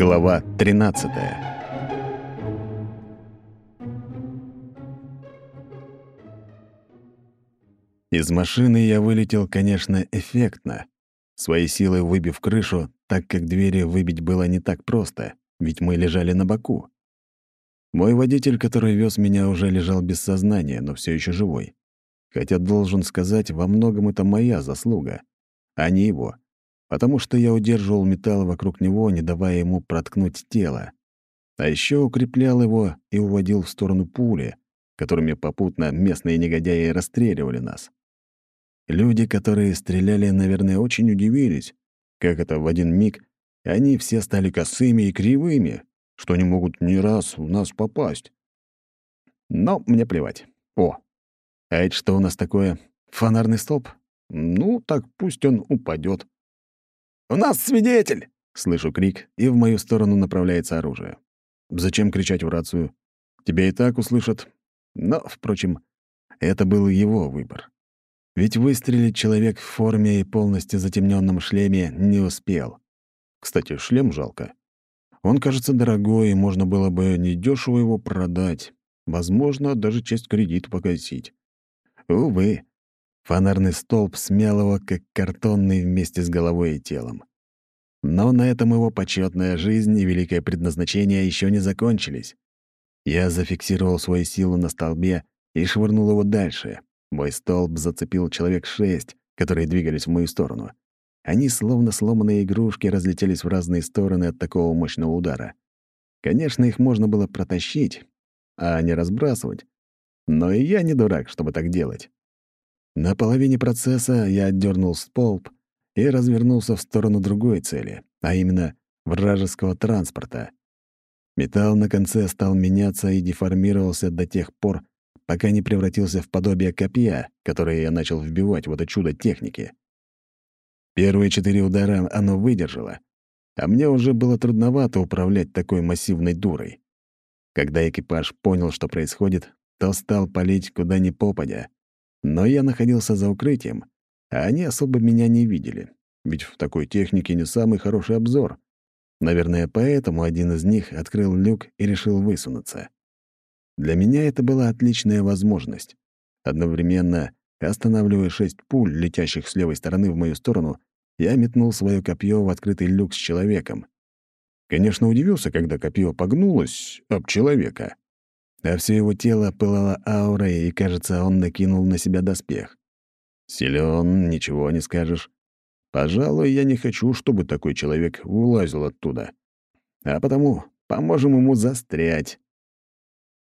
Глава 13 Из машины я вылетел, конечно, эффектно, своей силой выбив крышу, так как двери выбить было не так просто, ведь мы лежали на боку. Мой водитель, который вез меня, уже лежал без сознания, но все еще живой. Хотя, должен сказать, во многом это моя заслуга, а не его потому что я удерживал металл вокруг него, не давая ему проткнуть тело. А еще укреплял его и уводил в сторону пули, которыми попутно местные негодяи расстреливали нас. Люди, которые стреляли, наверное, очень удивились, как это в один миг они все стали косыми и кривыми, что не могут ни раз в нас попасть. Но мне плевать. О, а это что у нас такое? Фонарный столб? Ну, так пусть он упадет. «У нас свидетель!» — слышу крик, и в мою сторону направляется оружие. Зачем кричать в рацию? Тебя и так услышат. Но, впрочем, это был его выбор. Ведь выстрелить человек в форме и полностью затемненном шлеме не успел. Кстати, шлем жалко. Он кажется дорогой, и можно было бы недешево его продать. Возможно, даже часть кредита погасить. Увы, Фонарный столб смял его, как картонный вместе с головой и телом. Но на этом его почетная жизнь и великое предназначение еще не закончились. Я зафиксировал свою силу на столбе и швырнул его дальше. Мой столб зацепил человек шесть, которые двигались в мою сторону. Они, словно сломанные игрушки, разлетелись в разные стороны от такого мощного удара. Конечно, их можно было протащить, а не разбрасывать. Но и я не дурак, чтобы так делать. На половине процесса я отдернул столб и развернулся в сторону другой цели, а именно вражеского транспорта. Металл на конце стал меняться и деформировался до тех пор, пока не превратился в подобие копья, которое я начал вбивать в это чудо техники. Первые четыре удара оно выдержало, а мне уже было трудновато управлять такой массивной дурой. Когда экипаж понял, что происходит, то стал палить куда ни попадя, но я находился за укрытием, а они особо меня не видели, ведь в такой технике не самый хороший обзор. Наверное, поэтому один из них открыл люк и решил высунуться. Для меня это была отличная возможность. Одновременно, останавливая шесть пуль, летящих с левой стороны в мою сторону, я метнул свое копье в открытый люк с человеком. Конечно, удивился, когда копье погнулось об человека а все его тело пылало аурой, и, кажется, он накинул на себя доспех. Силен, ничего не скажешь. Пожалуй, я не хочу, чтобы такой человек вылазил оттуда. А потому поможем ему застрять.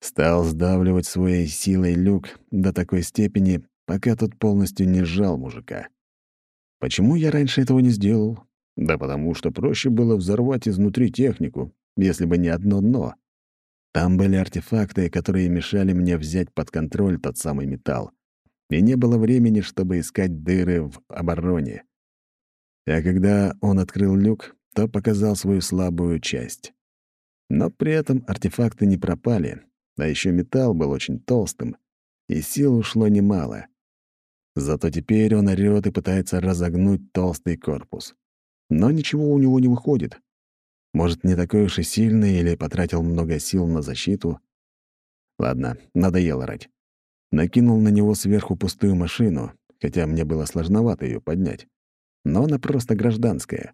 Стал сдавливать своей силой люк до такой степени, пока тот полностью не сжал мужика. Почему я раньше этого не сделал? Да потому что проще было взорвать изнутри технику, если бы не одно «но». Там были артефакты, которые мешали мне взять под контроль тот самый металл. И не было времени, чтобы искать дыры в обороне. А когда он открыл люк, то показал свою слабую часть. Но при этом артефакты не пропали, а еще металл был очень толстым, и сил ушло немало. Зато теперь он орёт и пытается разогнуть толстый корпус. Но ничего у него не выходит. Может, не такой уж и сильный или потратил много сил на защиту? Ладно, надоело орать. Накинул на него сверху пустую машину, хотя мне было сложновато ее поднять. Но она просто гражданская.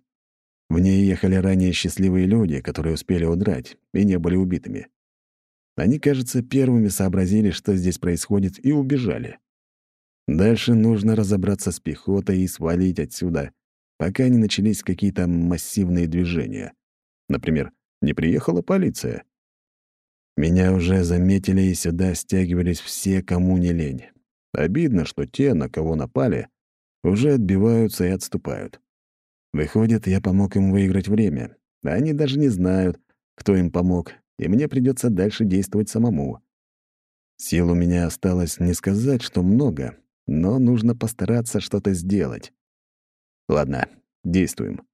В ней ехали ранее счастливые люди, которые успели удрать и не были убитыми. Они, кажется, первыми сообразили, что здесь происходит, и убежали. Дальше нужно разобраться с пехотой и свалить отсюда, пока не начались какие-то массивные движения. Например, не приехала полиция. Меня уже заметили, и сюда стягивались все, кому не лень. Обидно, что те, на кого напали, уже отбиваются и отступают. Выходит, я помог им выиграть время. Они даже не знают, кто им помог, и мне придется дальше действовать самому. Сил у меня осталось не сказать, что много, но нужно постараться что-то сделать. Ладно, действуем.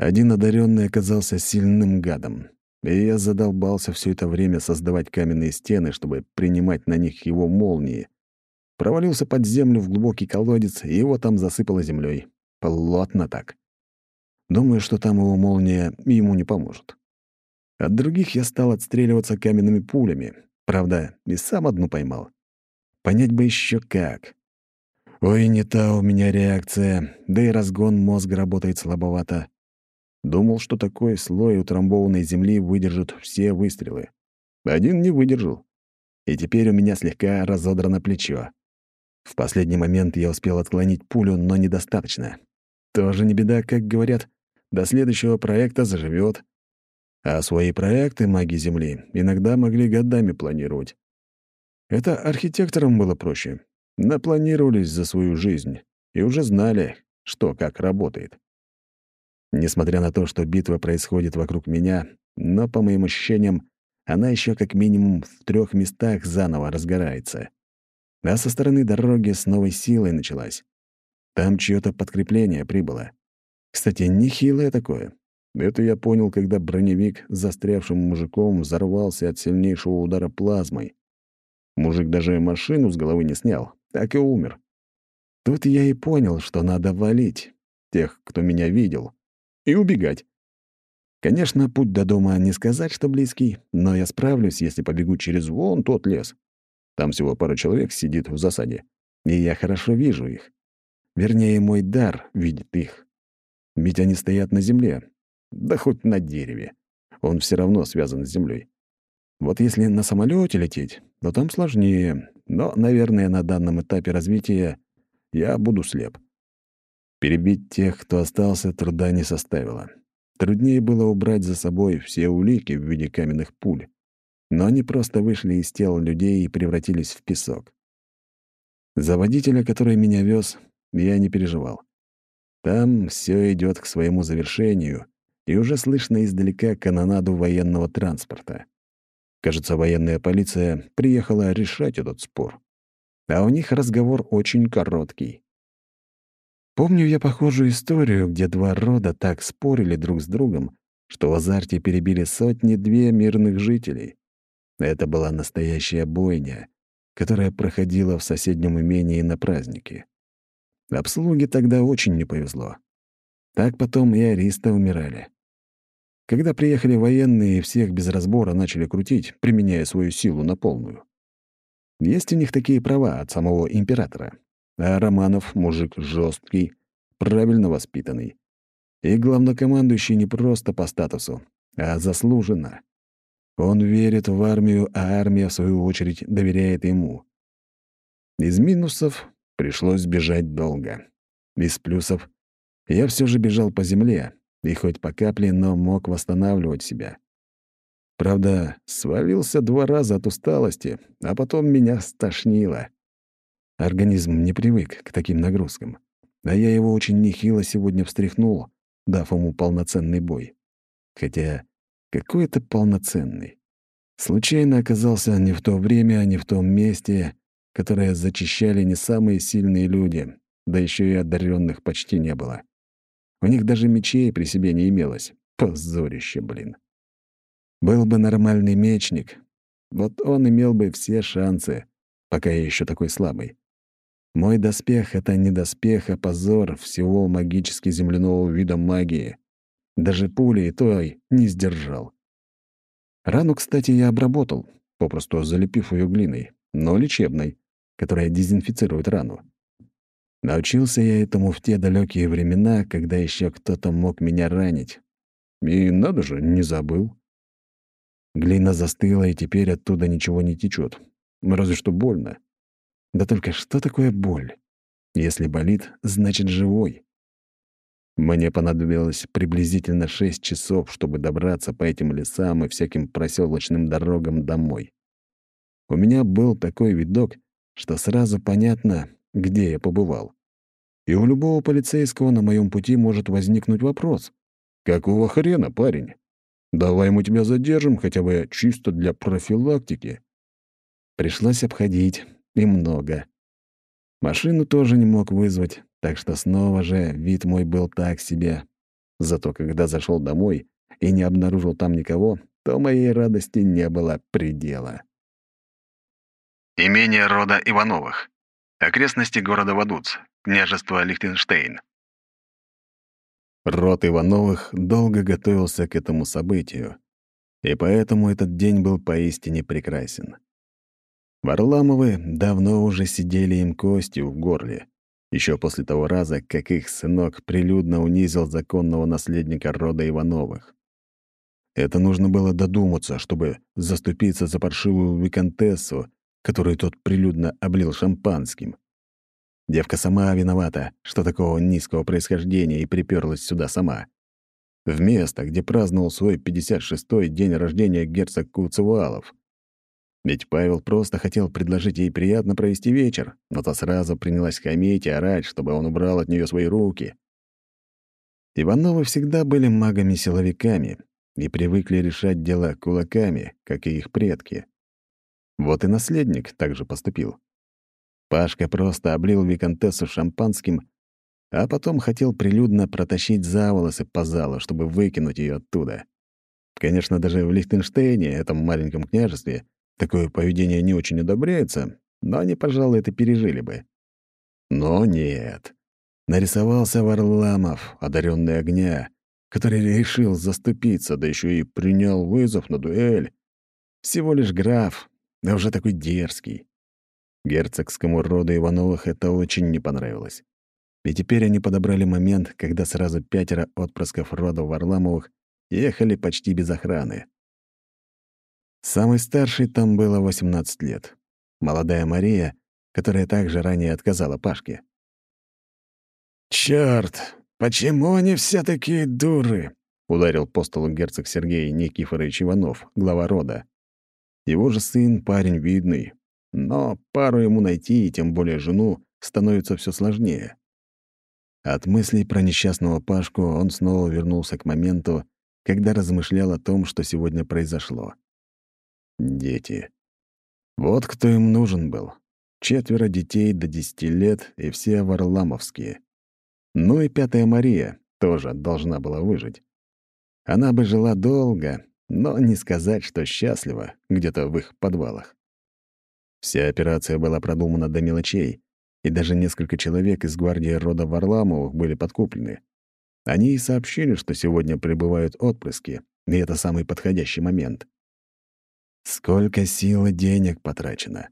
Один одаренный оказался сильным гадом, и я задолбался все это время создавать каменные стены, чтобы принимать на них его молнии. Провалился под землю в глубокий колодец, и его там засыпало землей. Плотно так. Думаю, что там его молния ему не поможет. От других я стал отстреливаться каменными пулями. Правда, и сам одну поймал. Понять бы еще как. Ой, не та у меня реакция, да и разгон мозга работает слабовато. Думал, что такой слой утрамбованной земли выдержит все выстрелы. Один не выдержал. И теперь у меня слегка разодрано плечо. В последний момент я успел отклонить пулю, но недостаточно. Тоже не беда, как говорят, до следующего проекта заживет. А свои проекты маги Земли иногда могли годами планировать. Это архитекторам было проще. Напланировались за свою жизнь и уже знали, что как работает. Несмотря на то, что битва происходит вокруг меня, но, по моим ощущениям, она еще как минимум в трех местах заново разгорается. А со стороны дороги с новой силой началась. Там чьё-то подкрепление прибыло. Кстати, нехилое такое. Это я понял, когда броневик с застрявшим мужиком взорвался от сильнейшего удара плазмой. Мужик даже машину с головы не снял, так и умер. Тут я и понял, что надо валить тех, кто меня видел, и убегать. Конечно, путь до дома не сказать, что близкий, но я справлюсь, если побегу через вон тот лес. Там всего пара человек сидит в засаде, и я хорошо вижу их. Вернее, мой дар видит их. Ведь они стоят на земле, да хоть на дереве. Он все равно связан с землей. Вот если на самолете лететь, то там сложнее, но, наверное, на данном этапе развития я буду слеп. Перебить тех, кто остался, труда не составило. Труднее было убрать за собой все улики в виде каменных пуль. Но они просто вышли из тел людей и превратились в песок. За водителя, который меня вез, я не переживал. Там все идет к своему завершению, и уже слышно издалека канонаду военного транспорта. Кажется, военная полиция приехала решать этот спор. А у них разговор очень короткий. Помню я похожую историю, где два рода так спорили друг с другом, что в азарте перебили сотни-две мирных жителей. Это была настоящая бойня, которая проходила в соседнем имении на празднике. Обслуге тогда очень не повезло. Так потом и аристы умирали. Когда приехали военные, всех без разбора начали крутить, применяя свою силу на полную. Есть у них такие права от самого императора. А Романов — мужик жесткий, правильно воспитанный. И главнокомандующий не просто по статусу, а заслуженно. Он верит в армию, а армия, в свою очередь, доверяет ему. Из минусов Пришлось бежать долго. Из плюсов я все же бежал по земле, и хоть по капле, но мог восстанавливать себя. Правда, свалился два раза от усталости, а потом меня стошнило. Организм не привык к таким нагрузкам, а я его очень нехило сегодня встряхнул, дав ему полноценный бой. Хотя какой это полноценный? Случайно оказался не в то время, не в том месте, которые зачищали не самые сильные люди, да еще и одаренных почти не было. У них даже мечей при себе не имелось. Позорище, блин. Был бы нормальный мечник, вот он имел бы все шансы, пока я еще такой слабый. Мой доспех — это не доспех, а позор всего магически земляного вида магии. Даже пули и той не сдержал. Рану, кстати, я обработал, попросту залепив ее глиной, но лечебной которая дезинфицирует рану. Научился я этому в те далекие времена, когда еще кто-то мог меня ранить. И надо же, не забыл. Глина застыла, и теперь оттуда ничего не течет. Разве что больно. Да только что такое боль? Если болит, значит живой. Мне понадобилось приблизительно шесть часов, чтобы добраться по этим лесам и всяким проселочным дорогам домой. У меня был такой видок, что сразу понятно, где я побывал. И у любого полицейского на моем пути может возникнуть вопрос. «Какого хрена, парень? Давай мы тебя задержим хотя бы чисто для профилактики». Пришлось обходить, и много. Машину тоже не мог вызвать, так что снова же вид мой был так себе. Зато когда зашел домой и не обнаружил там никого, то моей радости не было предела. Имение рода Ивановых. Окрестности города Вадуц. Княжество Лихтенштейн. Род Ивановых долго готовился к этому событию, и поэтому этот день был поистине прекрасен. Варламовы давно уже сидели им костью в горле, еще после того раза, как их сынок прилюдно унизил законного наследника рода Ивановых. Это нужно было додуматься, чтобы заступиться за паршивую виконтессу, которую тот прилюдно облил шампанским. Девка сама виновата, что такого низкого происхождения и приперлась сюда сама. В место, где праздновал свой 56-й день рождения герцог Куцевалов. Ведь Павел просто хотел предложить ей приятно провести вечер, но та сразу принялась хамить и орать, чтобы он убрал от нее свои руки. Ивановы всегда были магами-силовиками и привыкли решать дела кулаками, как и их предки. Вот и наследник также поступил. Пашка просто облил виконтессу шампанским, а потом хотел прилюдно протащить за волосы по залу, чтобы выкинуть ее оттуда. Конечно, даже в Лихтенштейне, этом маленьком княжестве, такое поведение не очень одобряется, но они, пожалуй, это пережили бы. Но нет. Нарисовался Варламов, одаренный огня, который решил заступиться, да еще и принял вызов на дуэль. Всего лишь граф, а уже такой дерзкий. Герцогскому роду Ивановых это очень не понравилось. И теперь они подобрали момент, когда сразу пятеро отпрысков рода Варламовых ехали почти без охраны. Самый старший там было 18 лет. Молодая Мария, которая также ранее отказала Пашке. «Чёрт! Почему они все такие дуры?» — ударил по столу герцог Сергей Никифорович Иванов, глава рода. Его же сын парень видный, но пару ему найти, и тем более жену, становится все сложнее. От мыслей про несчастного Пашку он снова вернулся к моменту, когда размышлял о том, что сегодня произошло. Дети. Вот кто им нужен был. Четверо детей до десяти лет и все варламовские. Ну и пятая Мария тоже должна была выжить. Она бы жила долго, но не сказать, что счастлива где-то в их подвалах. Вся операция была продумана до мелочей, и даже несколько человек из гвардии рода Варламовых были подкуплены. Они и сообщили, что сегодня прибывают отпрыски, и это самый подходящий момент. Сколько сил и денег потрачено.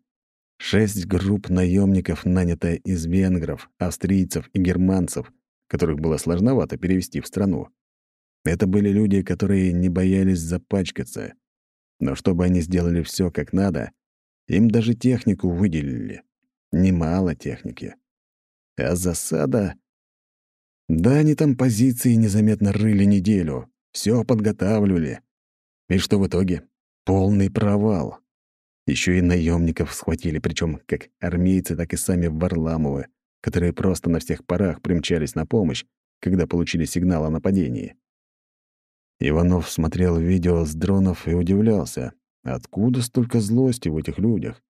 Шесть групп наемников нанято из венгров, австрийцев и германцев, которых было сложновато перевести в страну. Это были люди, которые не боялись запачкаться. Но чтобы они сделали все как надо, им даже технику выделили. Немало техники. А засада... Да, они там позиции незаметно рыли неделю, все подготавливали. И что в итоге? Полный провал. Еще и наемников схватили, причем как армейцы, так и сами Варламовы, которые просто на всех парах примчались на помощь, когда получили сигнал о нападении. Иванов смотрел видео с дронов и удивлялся, откуда столько злости в этих людях.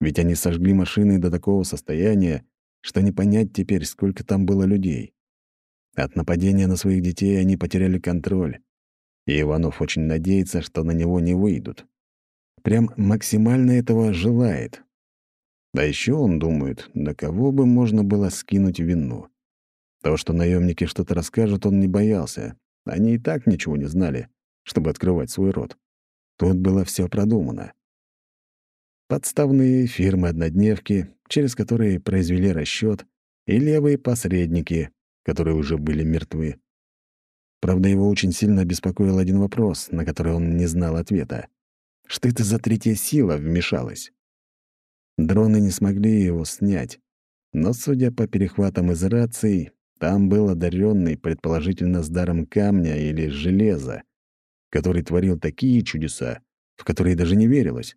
Ведь они сожгли машины до такого состояния, что не понять теперь, сколько там было людей. От нападения на своих детей они потеряли контроль и Иванов очень надеется, что на него не выйдут. Прям максимально этого желает. А еще он думает, на кого бы можно было скинуть вину. То, что наемники что-то расскажут, он не боялся. Они и так ничего не знали, чтобы открывать свой рот. Тут было все продумано. Подставные фирмы-однодневки, через которые произвели расчет, и левые посредники, которые уже были мертвы. Правда, его очень сильно беспокоил один вопрос, на который он не знал ответа. Что это за третья сила вмешалась? Дроны не смогли его снять, но, судя по перехватам из раций, там был одаренный, предположительно, с даром камня или железа, который творил такие чудеса, в которые даже не верилось.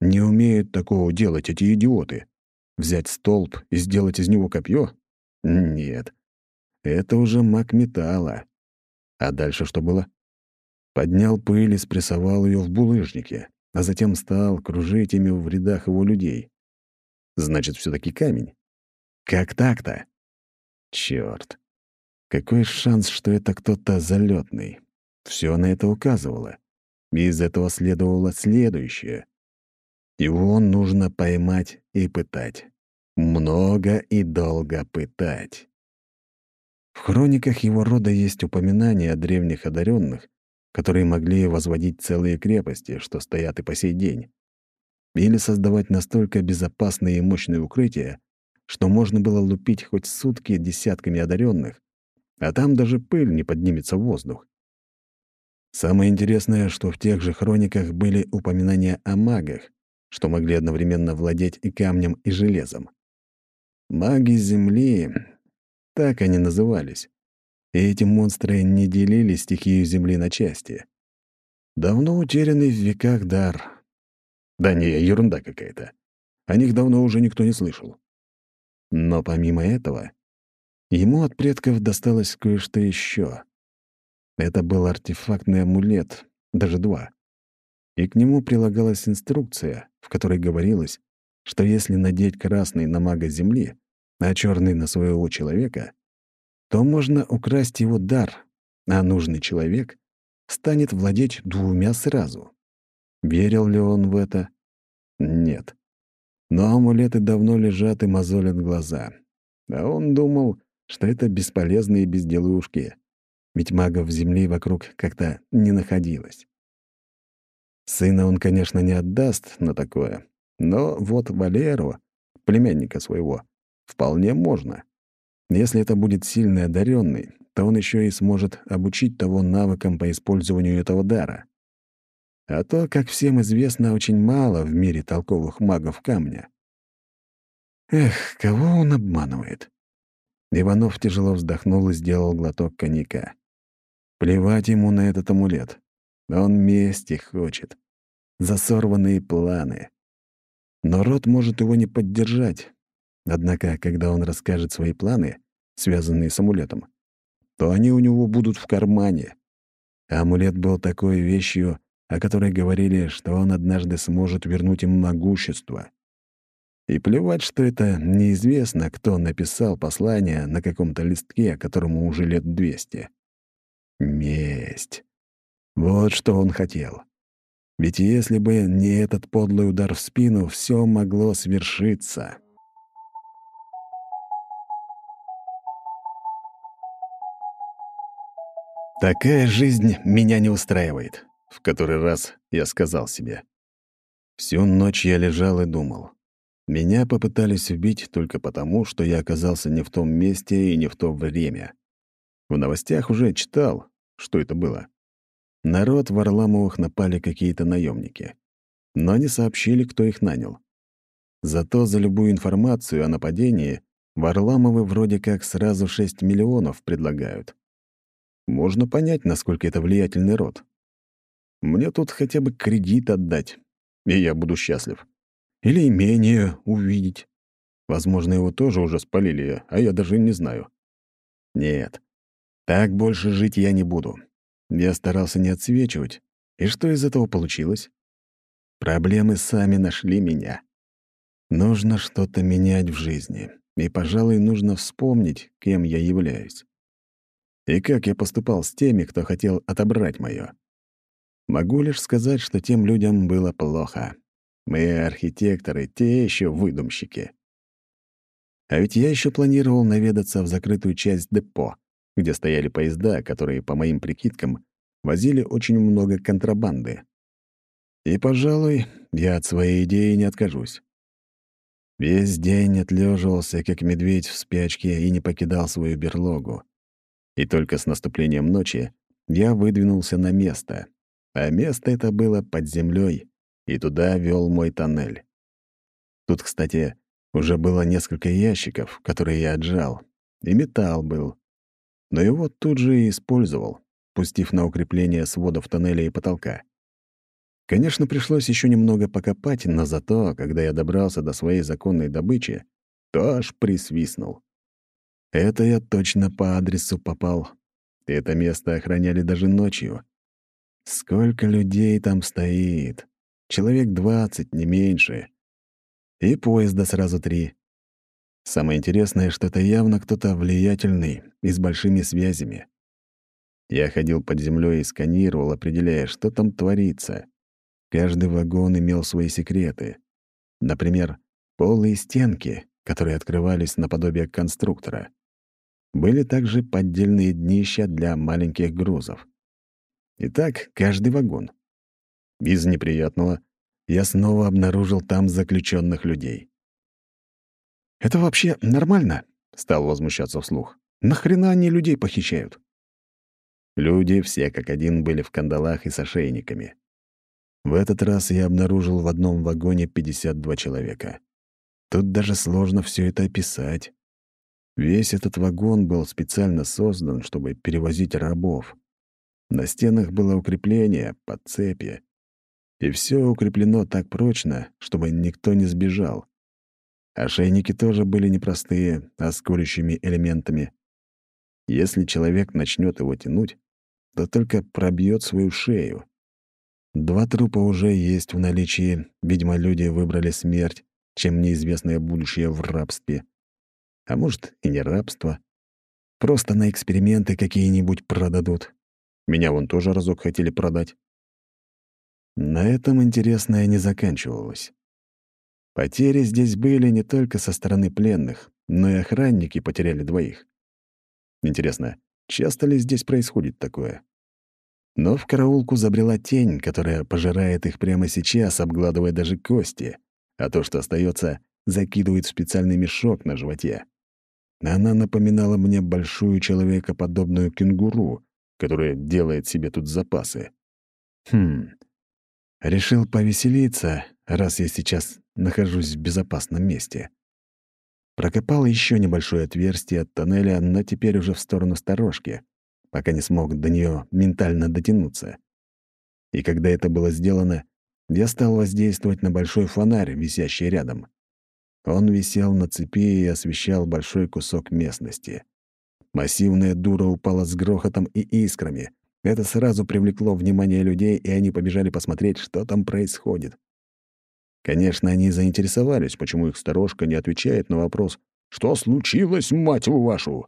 Не умеют такого делать эти идиоты. Взять столб и сделать из него копье? Нет. Это уже маг металла. А дальше что было? Поднял пыль и спрессовал ее в булыжнике, а затем стал кружить ими в рядах его людей. Значит, все таки камень. Как так-то? Черт! Какой шанс, что это кто-то залетный? Все на это указывало. из этого следовало следующее. Его нужно поймать и пытать. Много и долго пытать. В хрониках его рода есть упоминания о древних одаренных, которые могли возводить целые крепости, что стоят и по сей день, или создавать настолько безопасные и мощные укрытия, что можно было лупить хоть сутки десятками одаренных, а там даже пыль не поднимется в воздух. Самое интересное, что в тех же хрониках были упоминания о магах, что могли одновременно владеть и камнем, и железом. Маги Земли, так они назывались. И эти монстры не делили стихию Земли на части. Давно утерянный в веках дар. Да не, ерунда какая-то. О них давно уже никто не слышал. Но помимо этого, ему от предков досталось кое-что еще. Это был артефактный амулет, даже два. И к нему прилагалась инструкция, в которой говорилось, что если надеть красный на мага Земли, а черный на своего человека, то можно украсть его дар, а нужный человек станет владеть двумя сразу. Верил ли он в это? Нет. Но амулеты давно лежат и мозолят глаза. А он думал, что это бесполезные безделушки, ведь магов земли вокруг как-то не находилось. Сына он, конечно, не отдаст на такое, но вот Валеру, племянника своего, вполне можно. Если это будет сильный одаренный, то он еще и сможет обучить того навыкам по использованию этого дара. А то, как всем известно, очень мало в мире толковых магов камня. Эх, кого он обманывает? Иванов тяжело вздохнул и сделал глоток коньяка. Плевать ему на этот амулет. Он мести хочет. За сорванные планы. Но род может его не поддержать. Однако, когда он расскажет свои планы, связанные с амулетом, то они у него будут в кармане. А амулет был такой вещью, о которой говорили, что он однажды сможет вернуть им могущество. И плевать, что это неизвестно, кто написал послание на каком-то листке, которому уже лет двести. Месть. Вот что он хотел. Ведь если бы не этот подлый удар в спину, все могло свершиться. «Такая жизнь меня не устраивает», — в который раз я сказал себе. Всю ночь я лежал и думал. Меня попытались убить только потому, что я оказался не в том месте и не в то время. В новостях уже читал, что это было. Народ в Варламовых напали какие-то наемники. Но не сообщили, кто их нанял. Зато за любую информацию о нападении Варламовы вроде как сразу 6 миллионов предлагают. Можно понять, насколько это влиятельный род. Мне тут хотя бы кредит отдать, и я буду счастлив. Или имение увидеть. Возможно, его тоже уже спалили, а я даже не знаю. Нет, так больше жить я не буду. Я старался не отсвечивать. И что из этого получилось? Проблемы сами нашли меня. Нужно что-то менять в жизни. И, пожалуй, нужно вспомнить, кем я являюсь и как я поступал с теми, кто хотел отобрать моё. Могу лишь сказать, что тем людям было плохо. Мы архитекторы, те еще выдумщики. А ведь я еще планировал наведаться в закрытую часть депо, где стояли поезда, которые, по моим прикидкам, возили очень много контрабанды. И, пожалуй, я от своей идеи не откажусь. Весь день отлеживался, как медведь в спячке, и не покидал свою берлогу. И только с наступлением ночи я выдвинулся на место. А место это было под землей, и туда вел мой тоннель. Тут, кстати, уже было несколько ящиков, которые я отжал, и металл был. Но его тут же и использовал, пустив на укрепление сводов тоннеля и потолка. Конечно, пришлось еще немного покопать, но зато, когда я добрался до своей законной добычи, то аж присвистнул. Это я точно по адресу попал. Это место охраняли даже ночью. Сколько людей там стоит? Человек двадцать, не меньше. И поезда сразу три. Самое интересное, что это явно кто-то влиятельный и с большими связями. Я ходил под землей и сканировал, определяя, что там творится. Каждый вагон имел свои секреты. Например, полые стенки, которые открывались наподобие конструктора. Были также поддельные днища для маленьких грузов. Итак, каждый вагон. Из неприятного я снова обнаружил там заключенных людей. «Это вообще нормально?» — стал возмущаться вслух. «Нахрена они людей похищают?» Люди все как один были в кандалах и с ошейниками. В этот раз я обнаружил в одном вагоне 52 человека. Тут даже сложно все это описать. Весь этот вагон был специально создан, чтобы перевозить рабов. На стенах было укрепление под цепи. И все укреплено так прочно, чтобы никто не сбежал. Ошейники тоже были непростые, а с курящими элементами. Если человек начнет его тянуть, то только пробьет свою шею. Два трупа уже есть в наличии, видимо, люди выбрали смерть, чем неизвестное будущее в рабстве. А может, и не рабство. Просто на эксперименты какие-нибудь продадут. Меня вон тоже разок хотели продать. На этом интересное не заканчивалось. Потери здесь были не только со стороны пленных, но и охранники потеряли двоих. Интересно, часто ли здесь происходит такое? Но в караулку забрела тень, которая пожирает их прямо сейчас, обгладывая даже кости, а то, что остается, закидывает в специальный мешок на животе. Она напоминала мне большую человекоподобную кенгуру, которая делает себе тут запасы. Хм. Решил повеселиться, раз я сейчас нахожусь в безопасном месте. Прокопал еще небольшое отверстие от тоннеля, но теперь уже в сторону сторожки, пока не смог до нее ментально дотянуться. И когда это было сделано, я стал воздействовать на большой фонарь, висящий рядом. Он висел на цепи и освещал большой кусок местности. Массивная дура упала с грохотом и искрами. Это сразу привлекло внимание людей, и они побежали посмотреть, что там происходит. Конечно, они заинтересовались, почему их сторожка не отвечает на вопрос «Что случилось, мать вашу?»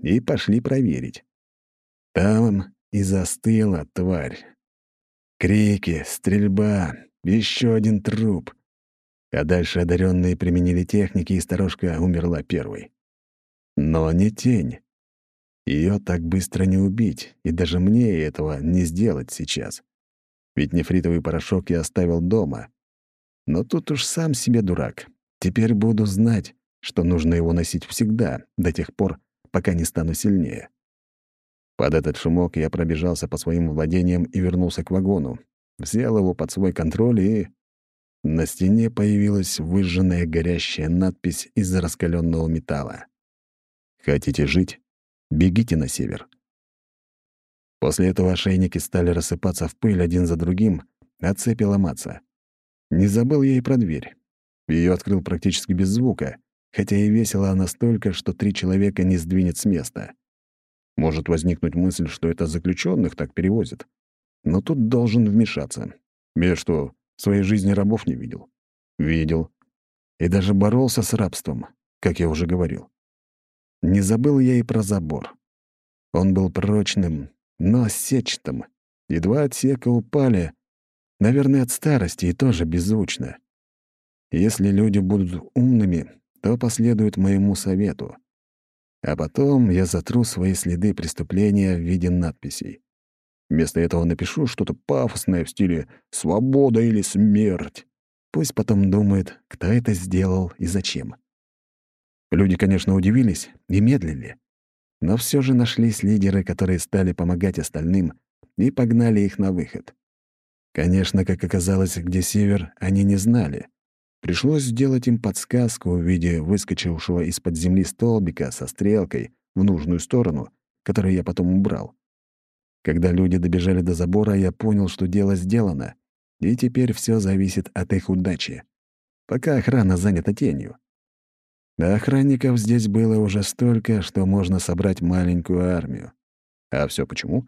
И пошли проверить. Там и застыла тварь. Крики, стрельба, еще один труп. А дальше одаренные применили техники, и сторожка умерла первой. Но не тень. Ее так быстро не убить, и даже мне этого не сделать сейчас. Ведь нефритовый порошок я оставил дома, но тут уж сам себе дурак. Теперь буду знать, что нужно его носить всегда, до тех пор, пока не стану сильнее. Под этот шумок я пробежался по своим владениям и вернулся к вагону. Взял его под свой контроль и... На стене появилась выжженная горящая надпись из раскаленного металла. «Хотите жить? Бегите на север». После этого ошейники стали рассыпаться в пыль один за другим, а цепи ломаться. Не забыл я и про дверь. Ее открыл практически без звука, хотя и весила она столько, что три человека не сдвинет с места. Может возникнуть мысль, что это заключенных так перевозят. Но тут должен вмешаться. Я что, в своей жизни рабов не видел? Видел. И даже боролся с рабством, как я уже говорил. Не забыл я и про забор. Он был прочным, но сетчатым. И два отсека упали, Наверное, от старости и тоже беззвучно. Если люди будут умными, то последуют моему совету. А потом я затру свои следы преступления в виде надписей. Вместо этого напишу что-то пафосное в стиле «свобода» или «смерть». Пусть потом думает, кто это сделал и зачем. Люди, конечно, удивились и медлили. Но все же нашлись лидеры, которые стали помогать остальным и погнали их на выход. Конечно, как оказалось, где север, они не знали. Пришлось сделать им подсказку в виде выскочившего из-под земли столбика со стрелкой в нужную сторону, которую я потом убрал. Когда люди добежали до забора, я понял, что дело сделано, и теперь все зависит от их удачи. Пока охрана занята тенью. А охранников здесь было уже столько, что можно собрать маленькую армию. А все почему?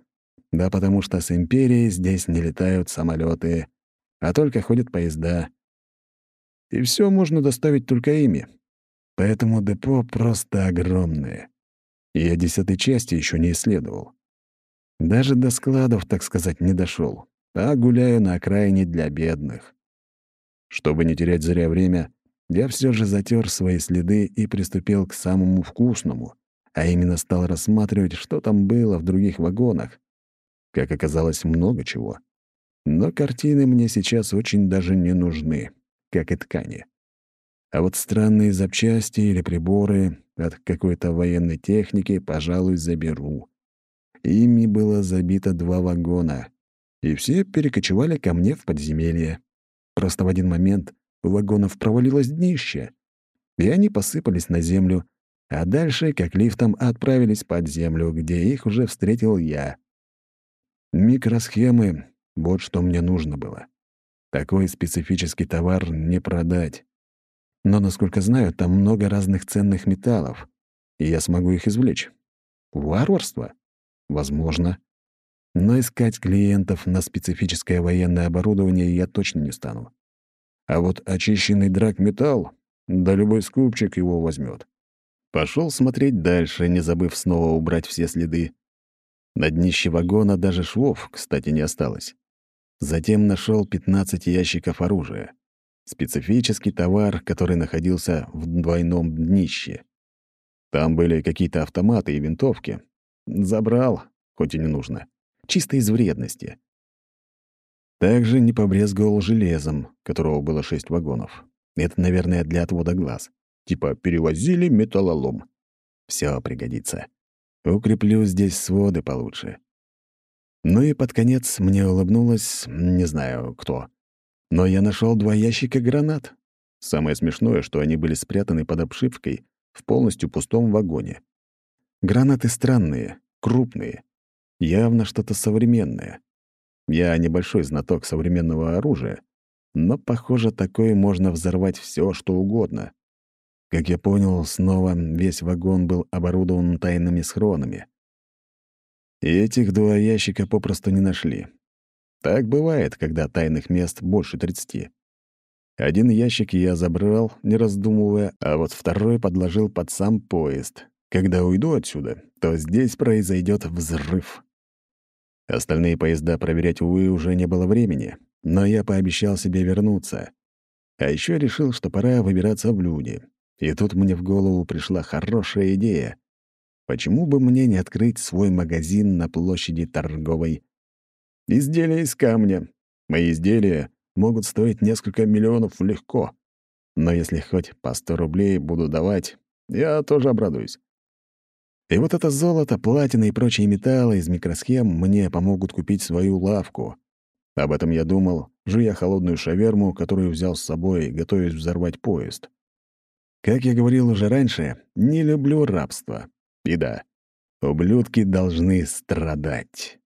Да потому что с Империей здесь не летают самолеты, а только ходят поезда. И все можно доставить только ими. Поэтому депо просто огромное. Я десятой части еще не исследовал. Даже до складов, так сказать, не дошел, а гуляю на окраине для бедных. Чтобы не терять зря время, я все же затер свои следы и приступил к самому вкусному, а именно стал рассматривать, что там было в других вагонах. Как оказалось, много чего. Но картины мне сейчас очень даже не нужны, как и ткани. А вот странные запчасти или приборы от какой-то военной техники, пожалуй, заберу. Ими было забито два вагона, и все перекочевали ко мне в подземелье. Просто в один момент у вагонов провалилось днище, и они посыпались на землю, а дальше, как лифтом, отправились под землю, где их уже встретил я. Микросхемы — вот что мне нужно было. Такой специфический товар не продать. Но, насколько знаю, там много разных ценных металлов, и я смогу их извлечь. Варварство? Возможно. Но искать клиентов на специфическое военное оборудование я точно не стану. А вот очищенный драгметалл, да любой скупчик его возьмет. Пошел смотреть дальше, не забыв снова убрать все следы. На днище вагона даже швов, кстати, не осталось. Затем нашел 15 ящиков оружия. Специфический товар, который находился в двойном днище. Там были какие-то автоматы и винтовки. Забрал, хоть и не нужно. Чисто из вредности. Также не побрезговал железом, которого было шесть вагонов. Это, наверное, для отвода глаз. Типа перевозили металлолом. Все пригодится. Укреплю здесь своды получше. Ну и под конец мне улыбнулась, не знаю кто. Но я нашел два ящика гранат. Самое смешное, что они были спрятаны под обшивкой в полностью пустом вагоне. Гранаты странные, крупные. Явно что-то современное. Я небольшой знаток современного оружия, но, похоже, такое можно взорвать все, что угодно. Как я понял, снова весь вагон был оборудован тайными схронами. И этих два ящика попросту не нашли. Так бывает, когда тайных мест больше 30. Один ящик я забрал, не раздумывая, а вот второй подложил под сам поезд. Когда уйду отсюда, то здесь произойдет взрыв. Остальные поезда проверять, увы, уже не было времени, но я пообещал себе вернуться. А еще решил, что пора выбираться в люди. И тут мне в голову пришла хорошая идея. Почему бы мне не открыть свой магазин на площади торговой? Изделия из камня. Мои изделия могут стоить несколько миллионов легко. Но если хоть по сто рублей буду давать, я тоже обрадуюсь. И вот это золото, платина и прочие металлы из микросхем мне помогут купить свою лавку. Об этом я думал, жуя холодную шаверму, которую взял с собой, готовясь взорвать поезд. Как я говорил уже раньше, не люблю рабство. И да, ублюдки должны страдать.